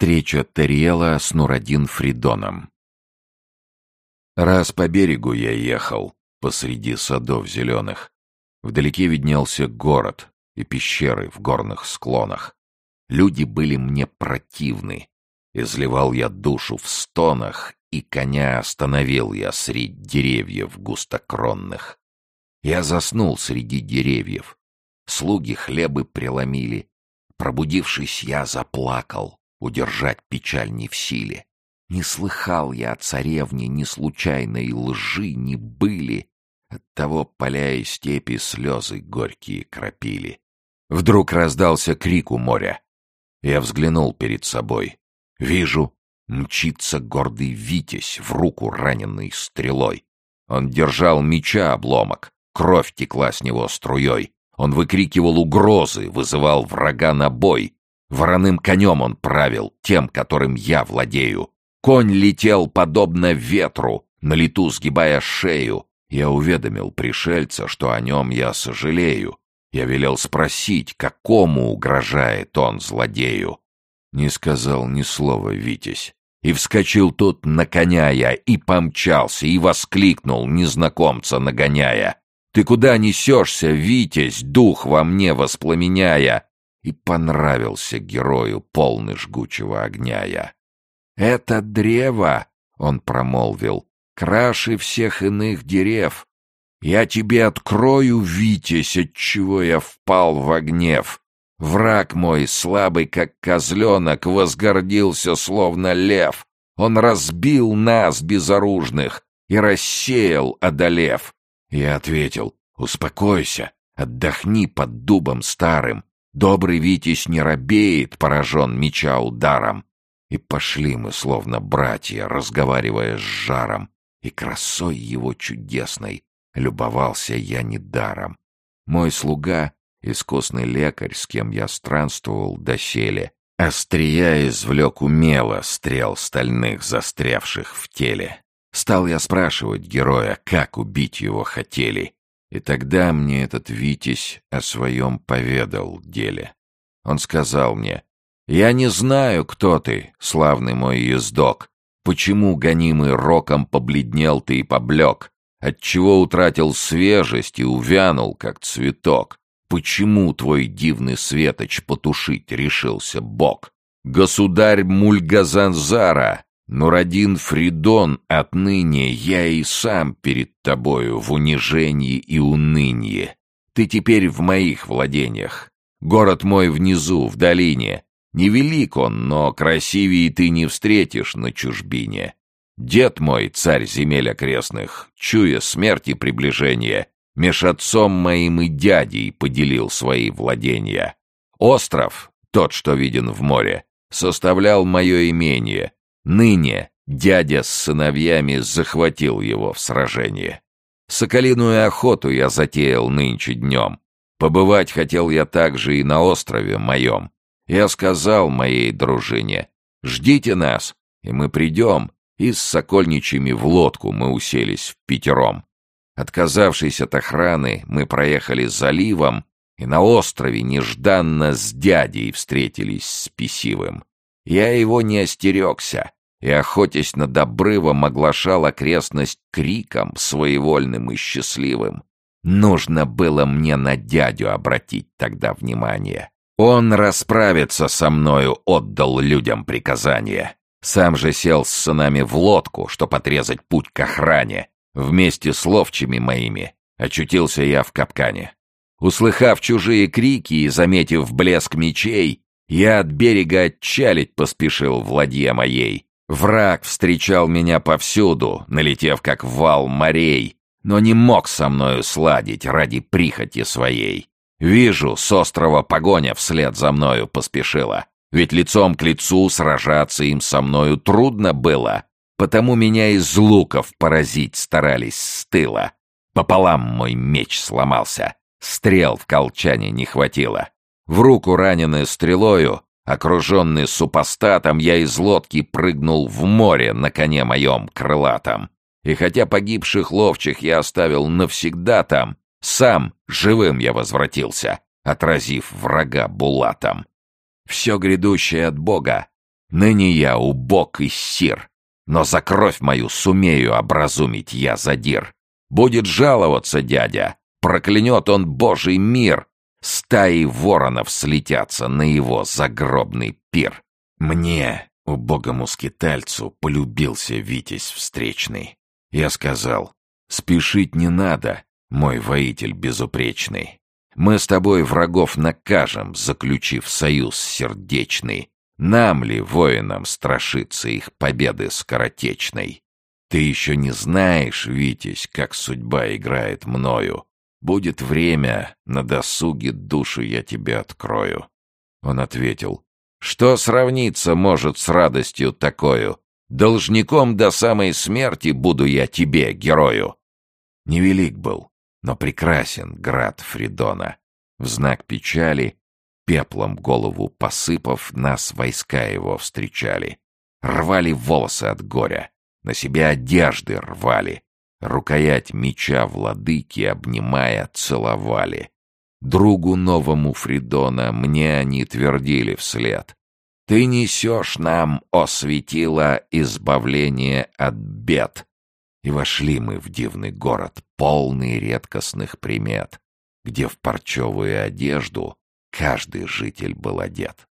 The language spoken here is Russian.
Встреча Терриела с Нурадин Фридоном. Раз по берегу я ехал, посреди садов зеленых. Вдалеке виднелся город и пещеры в горных склонах. Люди были мне противны. Изливал я душу в стонах, и коня остановил я среди деревьев густокронных. Я заснул среди деревьев. Слуги хлебы преломили. Пробудившись, я заплакал удержать печаль не в силе. Не слыхал я о царевне ни случайной лжи, ни были. Оттого поля и степи слезы горькие кропили. Вдруг раздался крик у моря. Я взглянул перед собой. Вижу, мчится гордый Витязь в руку раненной стрелой. Он держал меча обломок, кровь текла с него струей. Он выкрикивал угрозы, вызывал врага на бой. Вороным конем он правил, тем, которым я владею. Конь летел подобно ветру, на лету сгибая шею. Я уведомил пришельца, что о нем я сожалею. Я велел спросить, какому угрожает он злодею. Не сказал ни слова Витязь. И вскочил тут на коня я, и помчался, и воскликнул, незнакомца нагоняя. «Ты куда несешься, Витязь, дух во мне воспламеняя?» И понравился герою, полный жгучего огня я. «Это древо!» — он промолвил. «Краше всех иных дерев. Я тебе открою, Витязь, отчего я впал в гнев. Враг мой, слабый как козленок, возгордился, словно лев. Он разбил нас, безоружных, и рассеял, одолев. Я ответил, успокойся, отдохни под дубом старым, Добрый Витязь не робеет, поражен меча ударом. И пошли мы, словно братья, разговаривая с жаром, и красой его чудесной любовался я недаром. Мой слуга, искусный лекарь, с кем я странствовал доселе, острия извлек умело стрел стальных, застрявших в теле. Стал я спрашивать героя, как убить его хотели, и тогда мне этот Витязь о своем поведал деле. Он сказал мне, «Я не знаю, кто ты, славный мой ездок, почему, гонимый роком, побледнел ты и поблек, отчего утратил свежесть и увянул, как цветок, почему твой дивный светоч потушить решился Бог? Государь Мульгазанзара, Нурадин Фридон, отныне я и сам перед тобою в унижении и унынии. Ты теперь в моих владениях. Город мой внизу, в долине. Невелик он, но красивее ты не встретишь на чужбине. Дед мой, царь земель окрестных, чуя смерти приближения, меж отцом моим и дядей поделил свои владения. Остров, тот, что виден в море, составлял мое имение — Ныне дядя с сыновьями захватил его в сражении. Соколиную охоту я затеял нынче днем. Побывать хотел я также и на острове моем. Я сказал моей дружине, «Ждите нас, и мы придем», и с сокольничьими в лодку мы уселись в пятером. Отказавшись от охраны, мы проехали заливом, и на острове нежданно с дядей встретились с Писивым. Я его не остерегся, и, охотясь над обрывом, оглашал окрестность криком, своевольным и счастливым. Нужно было мне на дядю обратить тогда внимание. Он расправиться со мною отдал людям приказание. Сам же сел с сынами в лодку, чтоб отрезать путь к охране. Вместе с ловчими моими очутился я в капкане. Услыхав чужие крики и заметив блеск мечей, я от берега отчалить поспешил в ладье моей. Враг встречал меня повсюду, налетев как вал морей, но не мог со мною сладить ради прихоти своей. Вижу, с острова погоня вслед за мною поспешила, ведь лицом к лицу сражаться им со мною трудно было, потому меня из луков поразить старались с тыла. Пополам мой меч сломался, стрел в колчане не хватило. В руку раненую стрелою Окруженный супостатом, я из лодки прыгнул в море на коне моем крылатом. И хотя погибших ловчих я оставил навсегда там, сам живым я возвратился, отразив врага булатом. Все грядущее от Бога, Ныне я убог и сир, но за кровь мою сумею образумить я задир. Будет жаловаться дядя, проклянет он Божий мир. Стаи воронов слетятся на его загробный пир. Мне, убогому скитальцу, полюбился Витязь встречный. Я сказал, спешить не надо, мой воитель безупречный. Мы с тобой врагов накажем, заключив союз сердечный. Нам ли, воинам, страшиться их победы скоротечной? Ты еще не знаешь, Витязь, как судьба играет мною. Будет время, на досуге душу я тебе открою. Он ответил, что сравниться может с радостью такою? Должником до самой смерти буду я тебе, герою. Невелик был, но прекрасен град Фридона. В знак печали, пеплом голову посыпав, нас войска его встречали. Рвали волосы от горя, на себе одежды рвали, рукоять меча владыки, обнимая, целовали. Другу новому Фридона мне они твердили вслед. Ты несешь нам, о светило, избавление от бед. И вошли мы в дивный город, полный редкостных примет, где в парчевую одежду каждый житель был одет.